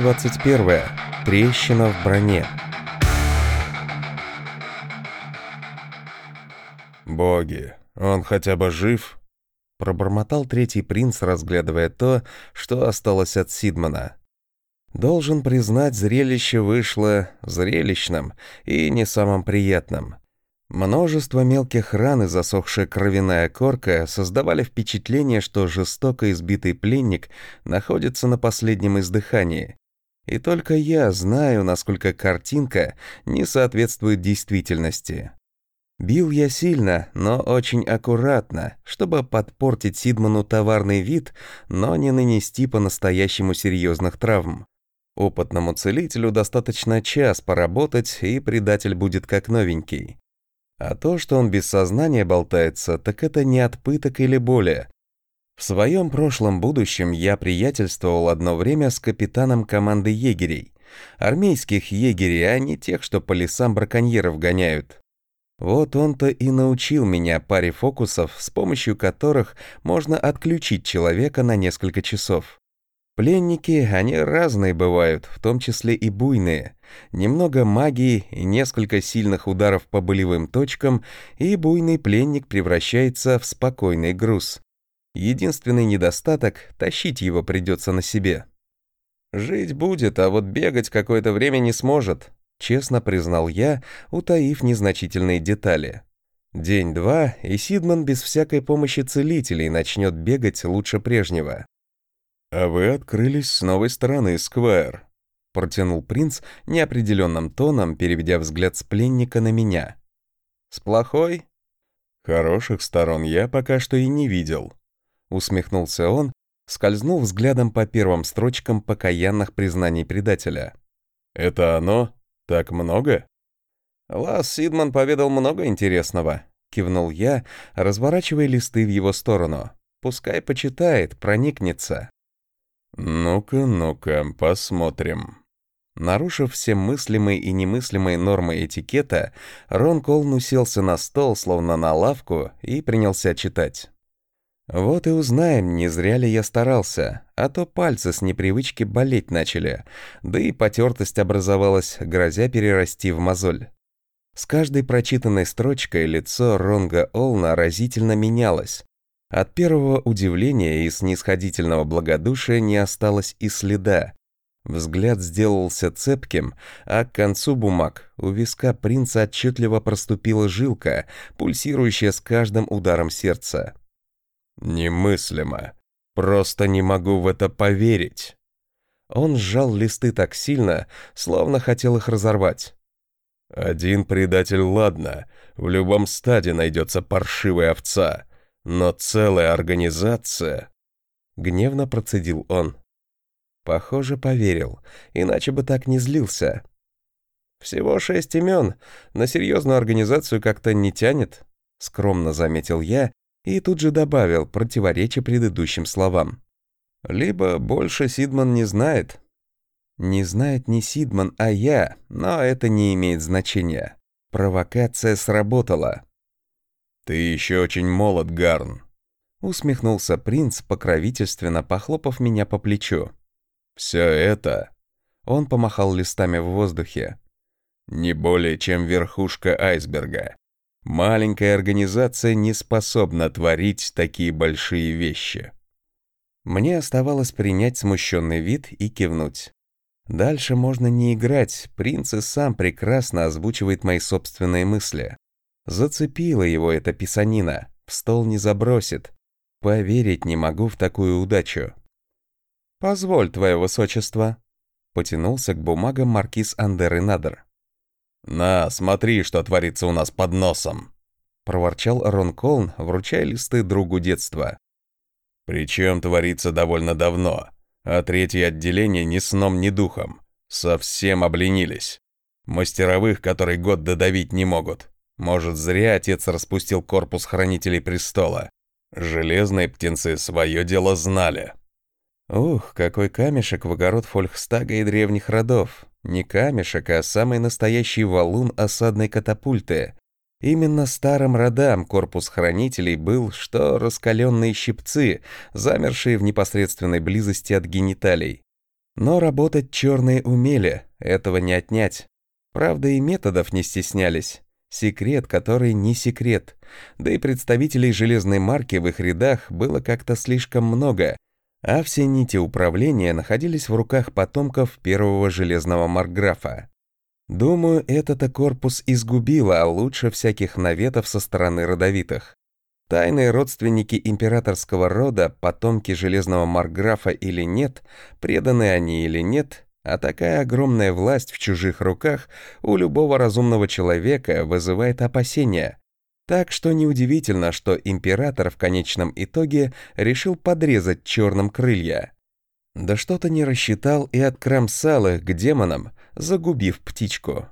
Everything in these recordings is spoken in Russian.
121. Трещина в броне. «Боги, он хотя бы жив?» Пробормотал третий принц, разглядывая то, что осталось от Сидмана. Должен признать, зрелище вышло зрелищным и не самым приятным. Множество мелких ран и засохшая кровяная корка создавали впечатление, что жестоко избитый пленник находится на последнем издыхании. И только я знаю, насколько картинка не соответствует действительности. Бил я сильно, но очень аккуратно, чтобы подпортить Сидману товарный вид, но не нанести по-настоящему серьезных травм. Опытному целителю достаточно час поработать, и предатель будет как новенький. А то, что он без сознания болтается, так это не от пыток или боли. В своем прошлом будущем я приятельствовал одно время с капитаном команды егерей. Армейских егерей, а не тех, что по лесам браконьеров гоняют. Вот он-то и научил меня паре фокусов, с помощью которых можно отключить человека на несколько часов. Пленники, они разные бывают, в том числе и буйные. Немного магии и несколько сильных ударов по болевым точкам, и буйный пленник превращается в спокойный груз. Единственный недостаток — тащить его придется на себе. «Жить будет, а вот бегать какое-то время не сможет», — честно признал я, утаив незначительные детали. День-два, и Сидман без всякой помощи целителей начнет бегать лучше прежнего. «А вы открылись с новой стороны, Сквайр», — протянул принц неопределенным тоном, переведя взгляд с пленника на меня. «С плохой?» «Хороших сторон я пока что и не видел», — усмехнулся он, скользнув взглядом по первым строчкам покаянных признаний предателя. «Это оно? Так много?» «Лас Сидман поведал много интересного», — кивнул я, разворачивая листы в его сторону. «Пускай почитает, проникнется». «Ну-ка, ну-ка, посмотрим». Нарушив все мыслимые и немыслимые нормы этикета, Рон Колн уселся на стол, словно на лавку, и принялся читать. Вот и узнаем, не зря ли я старался, а то пальцы с непривычки болеть начали, да и потертость образовалась, грозя перерасти в мозоль. С каждой прочитанной строчкой лицо Ронга Олна разительно менялось, от первого удивления и снисходительного благодушия не осталось и следа. Взгляд сделался цепким, а к концу бумаг у виска принца отчетливо проступила жилка, пульсирующая с каждым ударом сердца. «Немыслимо. Просто не могу в это поверить». Он сжал листы так сильно, словно хотел их разорвать. «Один предатель, ладно, в любом стаде найдется паршивая овца». Но целая организация... Гневно процедил он. Похоже, поверил, иначе бы так не злился. Всего шесть имен, на серьезную организацию как-то не тянет, скромно заметил я и тут же добавил, противоречие предыдущим словам. Либо больше Сидман не знает. Не знает не Сидман, а я, но это не имеет значения. Провокация сработала. «Ты еще очень молод, Гарн», — усмехнулся принц, покровительственно похлопав меня по плечу. «Все это...» — он помахал листами в воздухе. «Не более чем верхушка айсберга. Маленькая организация не способна творить такие большие вещи». Мне оставалось принять смущенный вид и кивнуть. Дальше можно не играть, принц и сам прекрасно озвучивает мои собственные мысли. Зацепила его эта писанина, в стол не забросит. Поверить не могу в такую удачу. «Позволь, твое высочество», — потянулся к бумагам маркиз Андер и Надер. «На, смотри, что творится у нас под носом», — проворчал Рон Колн, вручая листы другу детства. «Причем творится довольно давно, а третье отделение ни сном, ни духом. Совсем обленились. Мастеровых, которые год додавить не могут. Может, зря отец распустил корпус хранителей престола. Железные птенцы свое дело знали. Ух, какой камешек в огород Фольхстага и древних родов. Не камешек, а самый настоящий валун осадной катапульты. Именно старым родам корпус хранителей был, что раскаленные щипцы, замершие в непосредственной близости от гениталий. Но работать черные умели, этого не отнять. Правда, и методов не стеснялись. Секрет, который не секрет. Да и представителей железной марки в их рядах было как-то слишком много, а все нити управления находились в руках потомков первого железного маркграфа. Думаю, это-то корпус изгубило, а лучше всяких наветов со стороны родовитых. Тайные родственники императорского рода, потомки железного марграфа или нет, преданы они или нет, а такая огромная власть в чужих руках у любого разумного человека вызывает опасения. Так что неудивительно, что император в конечном итоге решил подрезать черным крылья. Да что-то не рассчитал и откромсал их к демонам, загубив птичку.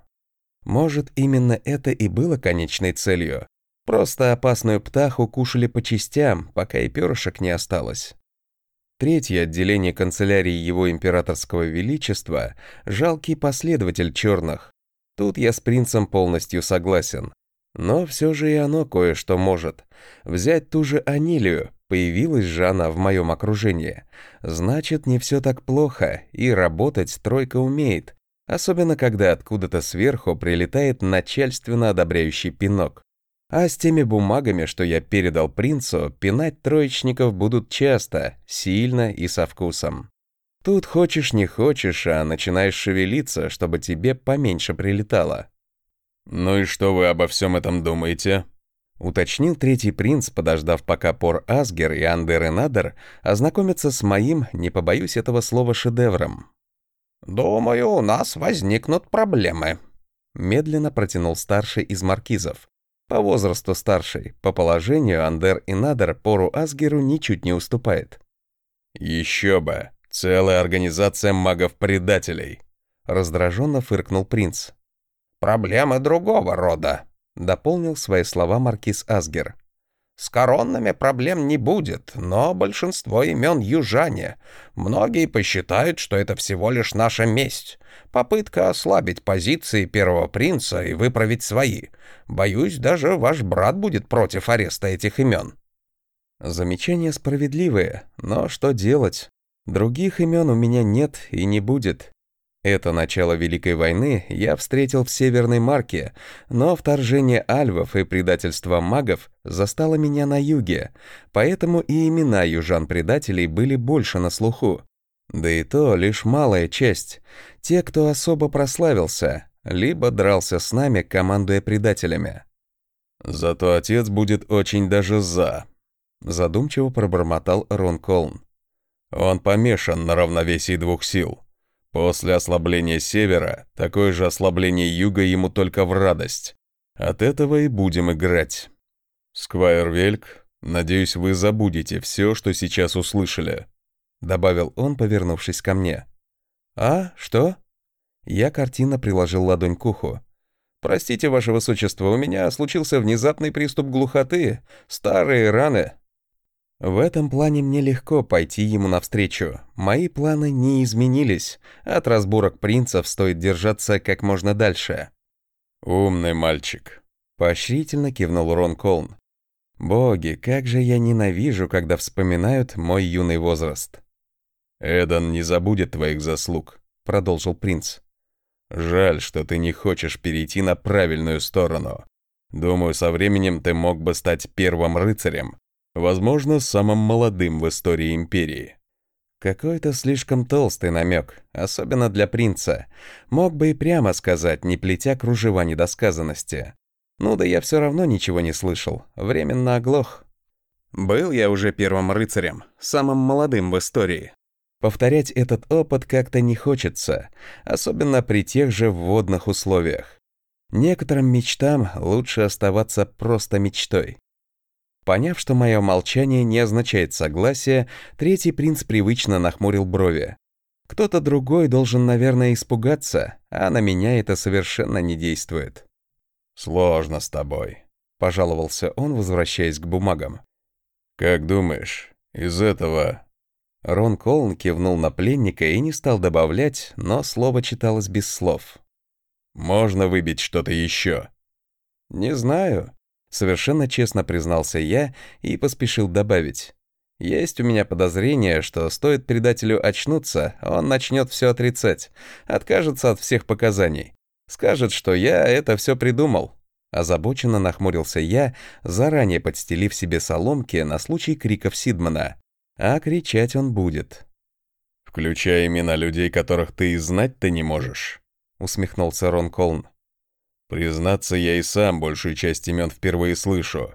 Может, именно это и было конечной целью. Просто опасную птаху кушали по частям, пока и перышек не осталось. Третье отделение канцелярии его императорского величества — жалкий последователь черных. Тут я с принцем полностью согласен. Но все же и оно кое-что может. Взять ту же Анилию, появилась же она в моем окружении. Значит, не все так плохо, и работать тройка умеет, особенно когда откуда-то сверху прилетает начальственно одобряющий пинок. А с теми бумагами, что я передал принцу, пинать троечников будут часто, сильно и со вкусом. Тут хочешь не хочешь, а начинаешь шевелиться, чтобы тебе поменьше прилетало. «Ну и что вы обо всем этом думаете?» Уточнил третий принц, подождав, пока Пор Асгер и Андер и Надер ознакомятся с моим, не побоюсь этого слова, шедевром. «Думаю, у нас возникнут проблемы», — медленно протянул старший из маркизов. По возрасту старший, по положению Андер и Надер Пору Асгеру ничуть не уступает. «Еще бы! Целая организация магов-предателей!» Раздраженно фыркнул принц. «Проблемы другого рода», — дополнил свои слова маркиз Асгер. С коронными проблем не будет, но большинство имен южане. Многие посчитают, что это всего лишь наша месть. Попытка ослабить позиции первого принца и выправить свои. Боюсь, даже ваш брат будет против ареста этих имен. Замечания справедливые, но что делать? Других имен у меня нет и не будет. Это начало Великой войны я встретил в Северной Марке, но вторжение альвов и предательство магов застало меня на юге, поэтому и имена южан-предателей были больше на слуху. Да и то лишь малая часть. Те, кто особо прославился, либо дрался с нами, командуя предателями. «Зато отец будет очень даже за», — задумчиво пробормотал Рон Колн. «Он помешан на равновесии двух сил». После ослабления севера, такое же ослабление юга ему только в радость. От этого и будем играть. Сквайр Вельк, надеюсь, вы забудете все, что сейчас услышали», — добавил он, повернувшись ко мне. «А, что?» Я картинно приложил ладонь к уху. «Простите, ваше высочество, у меня случился внезапный приступ глухоты, старые раны». В этом плане мне легко пойти ему навстречу. Мои планы не изменились. От разборок принцев стоит держаться как можно дальше. «Умный мальчик», — поощрительно кивнул Рон Колн. «Боги, как же я ненавижу, когда вспоминают мой юный возраст». «Эдан не забудет твоих заслуг», — продолжил принц. «Жаль, что ты не хочешь перейти на правильную сторону. Думаю, со временем ты мог бы стать первым рыцарем, Возможно, самым молодым в истории империи. Какой-то слишком толстый намек, особенно для принца. Мог бы и прямо сказать, не плетя кружева недосказанности. Ну да я все равно ничего не слышал, временно оглох. Был я уже первым рыцарем, самым молодым в истории. Повторять этот опыт как-то не хочется, особенно при тех же вводных условиях. Некоторым мечтам лучше оставаться просто мечтой. Поняв, что мое молчание не означает согласия, третий принц привычно нахмурил брови. Кто-то другой должен, наверное, испугаться, а на меня это совершенно не действует. «Сложно с тобой», — пожаловался он, возвращаясь к бумагам. «Как думаешь, из этого...» Рон Колн кивнул на пленника и не стал добавлять, но слово читалось без слов. «Можно выбить что-то еще?» «Не знаю», Совершенно честно признался я и поспешил добавить. Есть у меня подозрение, что стоит предателю очнуться, он начнет все отрицать, откажется от всех показаний. Скажет, что я это все придумал. Озабоченно нахмурился я, заранее подстелив себе соломки на случай криков Сидмана. А кричать он будет. «Включая имена людей, которых ты и знать-то не можешь», — усмехнулся Рон Колн. «Признаться, я и сам большую часть имен впервые слышу.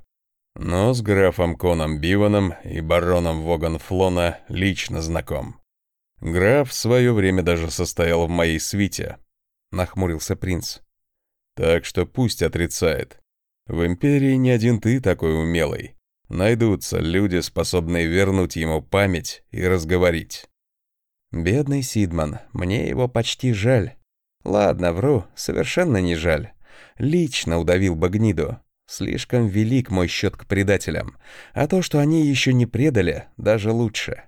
Но с графом Коном Биваном и бароном Воган Флона лично знаком. Граф в свое время даже состоял в моей свите», — нахмурился принц. Так что пусть отрицает. В Империи не один ты такой умелый. Найдутся люди, способные вернуть ему память и разговорить. Бедный Сидман, мне его почти жаль. Ладно, вру, совершенно не жаль. Лично удавил бы гниду. Слишком велик мой счет к предателям. А то, что они еще не предали, даже лучше.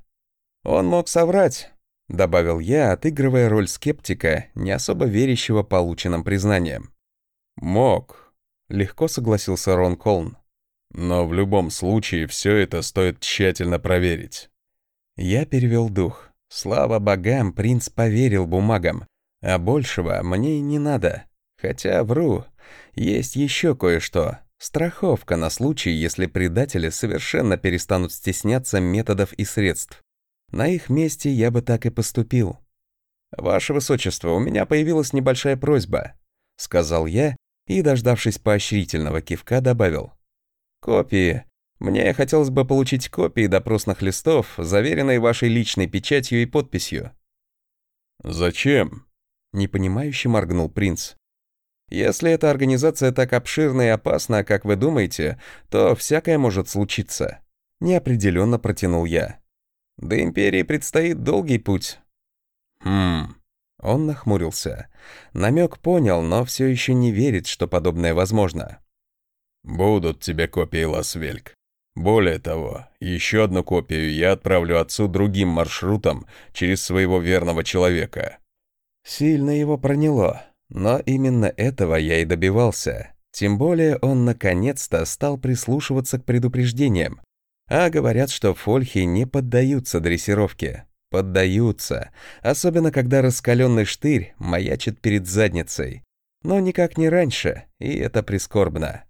Он мог соврать, добавил я, отыгрывая роль скептика, не особо верящего полученным признаниям. «Мог», — легко согласился Рон Колн. «Но в любом случае все это стоит тщательно проверить». Я перевел дух. Слава богам, принц поверил бумагам, а большего мне и не надо. Хотя вру, есть еще кое-что. Страховка на случай, если предатели совершенно перестанут стесняться методов и средств. На их месте я бы так и поступил. «Ваше Высочество, у меня появилась небольшая просьба», — сказал я, и, дождавшись поощрительного кивка, добавил. «Копии. Мне хотелось бы получить копии допросных листов, заверенные вашей личной печатью и подписью». «Зачем?» — непонимающе моргнул принц. «Если эта организация так обширна и опасна, как вы думаете, то всякое может случиться». Неопределенно протянул я. «До Империи предстоит долгий путь». «Хм...» Он нахмурился. Намек понял, но все еще не верит, что подобное возможно. «Будут тебе копии, Ласвельк. Более того, еще одну копию я отправлю отцу другим маршрутом через своего верного человека». Сильно его проняло, но именно этого я и добивался. Тем более он наконец-то стал прислушиваться к предупреждениям. А говорят, что фольхи не поддаются дрессировке. Поддаются, особенно когда раскаленный штырь маячит перед задницей. Но никак не раньше, и это прискорбно.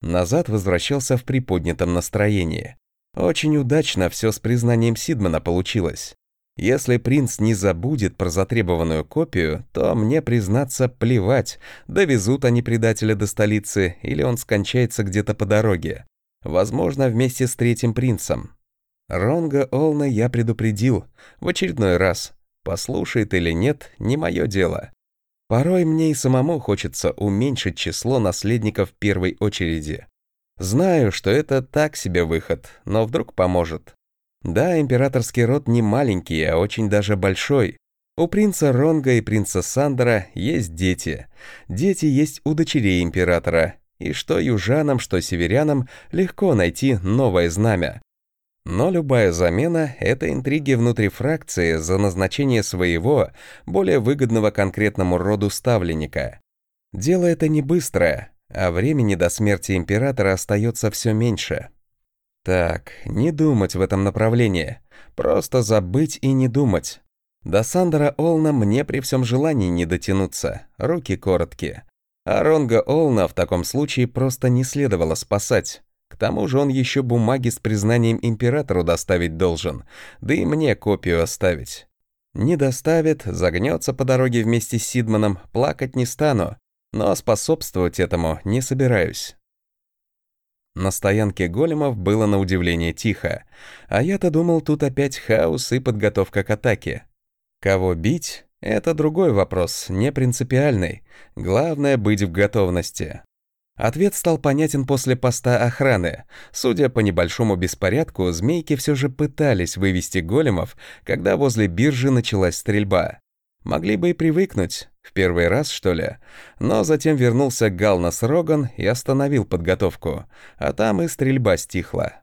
Назад возвращался в приподнятом настроении. Очень удачно все с признанием Сидмана получилось. Если принц не забудет про затребованную копию, то мне, признаться, плевать, довезут они предателя до столицы или он скончается где-то по дороге. Возможно, вместе с третьим принцем. Ронга Олна я предупредил, в очередной раз. Послушает или нет, не мое дело. Порой мне и самому хочется уменьшить число наследников в первой очереди. Знаю, что это так себе выход, но вдруг поможет. Да, императорский род не маленький, а очень даже большой. У принца Ронга и принца Сандера есть дети. Дети есть у дочерей императора. И что южанам, что северянам легко найти новое знамя. Но любая замена — это интриги внутри фракции за назначение своего, более выгодного конкретному роду ставленника. Дело это не быстрое, а времени до смерти императора остается все меньше. Так, не думать в этом направлении. Просто забыть и не думать. До Сандера Олна мне при всем желании не дотянуться, руки короткие. А Ронга Олна в таком случае просто не следовало спасать. К тому же он еще бумаги с признанием императору доставить должен, да и мне копию оставить. Не доставит, загнется по дороге вместе с Сидманом, плакать не стану, но способствовать этому не собираюсь. На стоянке големов было на удивление тихо, а я-то думал, тут опять хаос и подготовка к атаке. Кого бить — это другой вопрос, не принципиальный. Главное — быть в готовности. Ответ стал понятен после поста охраны. Судя по небольшому беспорядку, змейки все же пытались вывести големов, когда возле биржи началась стрельба. Могли бы и привыкнуть, в первый раз, что ли. Но затем вернулся Галнас Роган и остановил подготовку, а там и стрельба стихла.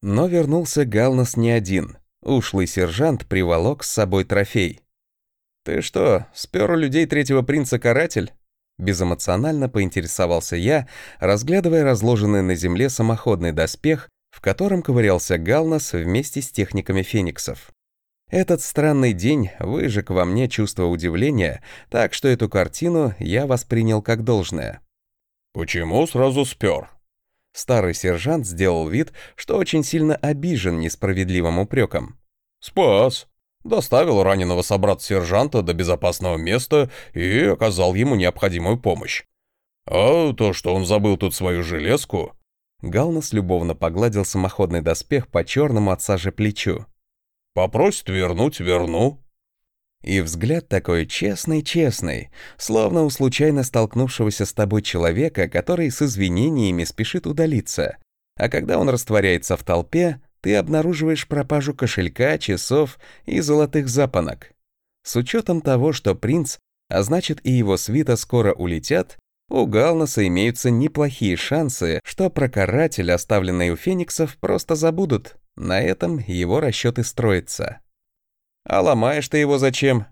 Но вернулся Галнас не один. Ушлый сержант приволок с собой трофей. «Ты что, спер у людей третьего принца каратель?» Безэмоционально поинтересовался я, разглядывая разложенный на земле самоходный доспех в котором ковырялся Галнас вместе с техниками фениксов. Этот странный день выжег во мне чувство удивления, так что эту картину я воспринял как должное. «Почему сразу спер?» Старый сержант сделал вид, что очень сильно обижен несправедливым упреком. «Спас. Доставил раненого собрата-сержанта до безопасного места и оказал ему необходимую помощь. А то, что он забыл тут свою железку...» Галнас любовно погладил самоходный доспех по черному от сажи плечу. Попросит вернуть, верну». И взгляд такой честный-честный, словно у случайно столкнувшегося с тобой человека, который с извинениями спешит удалиться. А когда он растворяется в толпе, ты обнаруживаешь пропажу кошелька, часов и золотых запонок. С учетом того, что принц, а значит и его свита скоро улетят, у Галнаса имеются неплохие шансы, что про каратель, оставленный у фениксов, просто забудут. На этом его расчеты строятся. «А ломаешь ты его зачем?»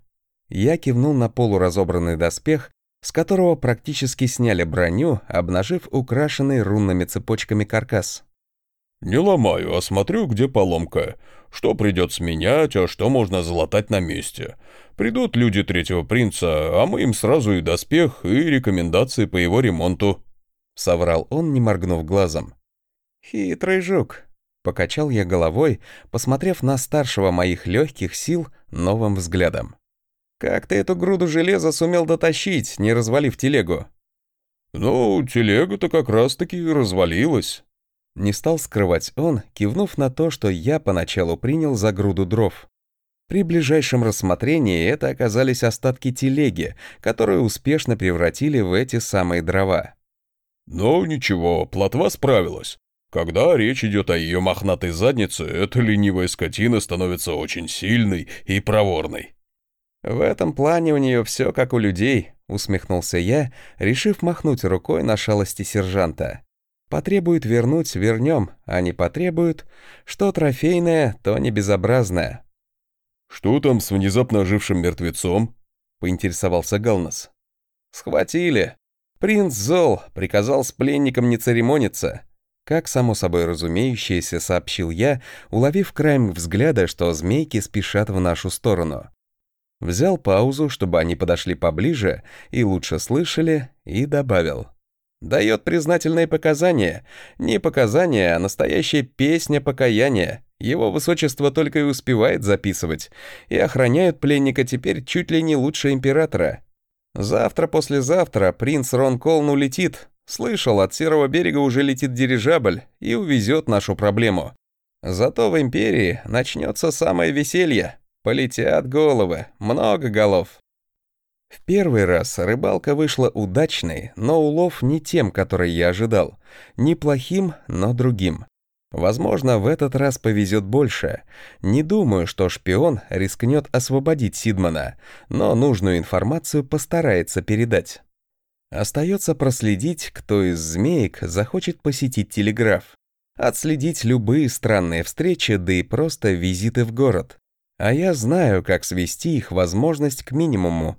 Я кивнул на полуразобранный доспех, с которого практически сняли броню, обнажив украшенный рунными цепочками каркас. «Не ломаю, а смотрю, где поломка. Что придется менять, а что можно залатать на месте. Придут люди третьего принца, а мы им сразу и доспех, и рекомендации по его ремонту», — соврал он, не моргнув глазом. «Хитрый жук», Покачал я головой, посмотрев на старшего моих легких сил новым взглядом. «Как ты эту груду железа сумел дотащить, не развалив телегу?» «Ну, телега-то как раз-таки развалилась». Не стал скрывать он, кивнув на то, что я поначалу принял за груду дров. При ближайшем рассмотрении это оказались остатки телеги, которые успешно превратили в эти самые дрова. «Ну ничего, плотва справилась. Когда речь идет о ее мохнатой заднице, эта ленивая скотина становится очень сильной и проворной. «В этом плане у нее все как у людей», — усмехнулся я, решив махнуть рукой на шалости сержанта. «Потребует вернуть — вернем, а не потребует. Что трофейное, то не безобразное». «Что там с внезапно ожившим мертвецом?» — поинтересовался Галнас. «Схватили. Принц зол, приказал с пленником не церемониться. Как само собой разумеющееся, сообщил я, уловив краем взгляда, что змейки спешат в нашу сторону. Взял паузу, чтобы они подошли поближе и лучше слышали, и добавил. «Дает признательные показания. Не показания, а настоящая песня покаяния. Его высочество только и успевает записывать. И охраняют пленника теперь чуть ли не лучше императора. Завтра-послезавтра принц Рон Колн улетит, Слышал, от Серого берега уже летит дирижабль и увезет нашу проблему. Зато в Империи начнется самое веселье. Полетят головы, много голов. В первый раз рыбалка вышла удачной, но улов не тем, который я ожидал. Неплохим, но другим. Возможно, в этот раз повезет больше. Не думаю, что шпион рискнет освободить Сидмана, но нужную информацию постарается передать. Остается проследить, кто из змеек захочет посетить телеграф. Отследить любые странные встречи, да и просто визиты в город. А я знаю, как свести их возможность к минимуму.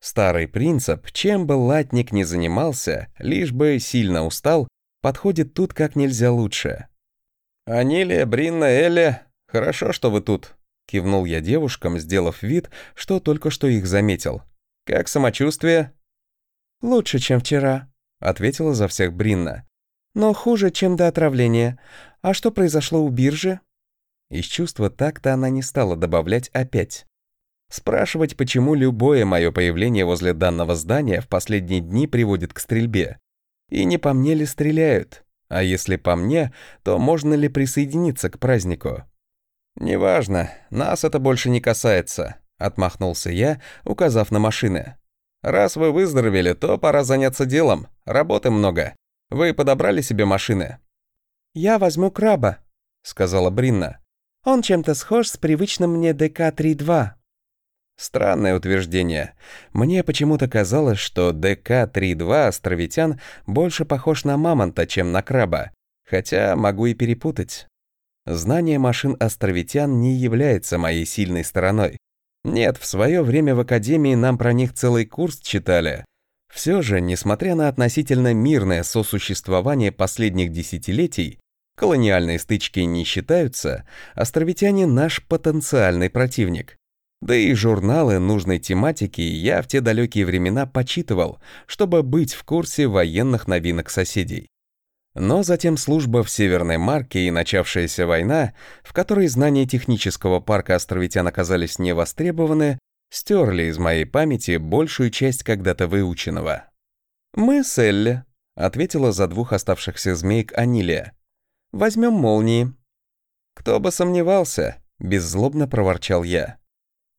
Старый принцип, чем бы латник ни занимался, лишь бы сильно устал, подходит тут как нельзя лучше. «Анилия, Бринна, Эля, хорошо, что вы тут», — кивнул я девушкам, сделав вид, что только что их заметил. «Как самочувствие?» «Лучше, чем вчера», — ответила за всех Бринна. «Но хуже, чем до отравления. А что произошло у биржи?» Из чувства так-то она не стала добавлять опять. Спрашивать, почему любое мое появление возле данного здания в последние дни приводит к стрельбе. И не по мне ли стреляют? А если по мне, то можно ли присоединиться к празднику? «Неважно, нас это больше не касается», — отмахнулся я, указав на машины. Раз вы выздоровели, то пора заняться делом. Работы много. Вы подобрали себе машины?» «Я возьму краба», — сказала Бринна. «Он чем-то схож с привычным мне ДК-32». Странное утверждение. Мне почему-то казалось, что ДК-32 островитян больше похож на мамонта, чем на краба. Хотя могу и перепутать. Знание машин островитян не является моей сильной стороной. Нет, в свое время в академии нам про них целый курс читали. Все же, несмотря на относительно мирное сосуществование последних десятилетий, Колониальные стычки не считаются, островитяне — наш потенциальный противник. Да и журналы нужной тематики я в те далекие времена почитывал, чтобы быть в курсе военных новинок соседей. Но затем служба в Северной Марке и начавшаяся война, в которой знания технического парка островитян оказались не востребованы, стерли из моей памяти большую часть когда-то выученного. «Мы с Элли», — ответила за двух оставшихся змеек Анилия. «Возьмем молнии». «Кто бы сомневался», — беззлобно проворчал я.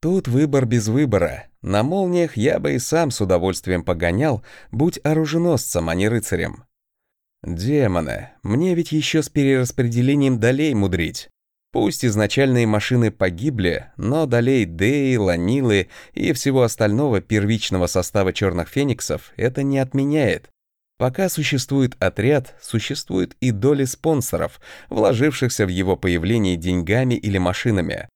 Тут выбор без выбора. На молниях я бы и сам с удовольствием погонял, будь оруженосцем, а не рыцарем. Демоны, мне ведь еще с перераспределением долей мудрить. Пусть изначальные машины погибли, но долей Деи, Ланилы и всего остального первичного состава черных фениксов это не отменяет. Пока существует отряд, существует и доли спонсоров, вложившихся в его появление деньгами или машинами.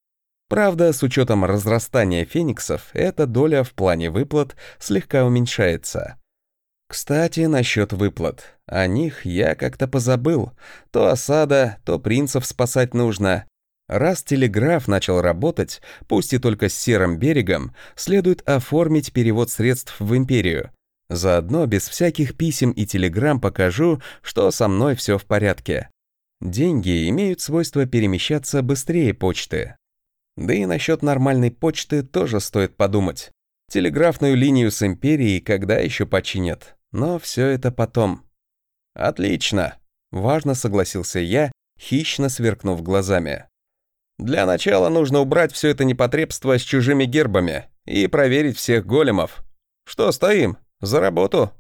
Правда, с учетом разрастания фениксов, эта доля в плане выплат слегка уменьшается. Кстати, насчет выплат. О них я как-то позабыл. То осада, то принцев спасать нужно. Раз телеграф начал работать, пусть и только с серым берегом, следует оформить перевод средств в империю. Заодно без всяких писем и телеграмм покажу, что со мной все в порядке. Деньги имеют свойство перемещаться быстрее почты. Да и насчет нормальной почты тоже стоит подумать. Телеграфную линию с Империей когда еще починят? Но все это потом. Отлично. Важно согласился я, хищно сверкнув глазами. Для начала нужно убрать все это непотребство с чужими гербами и проверить всех големов. Что стоим? За работу!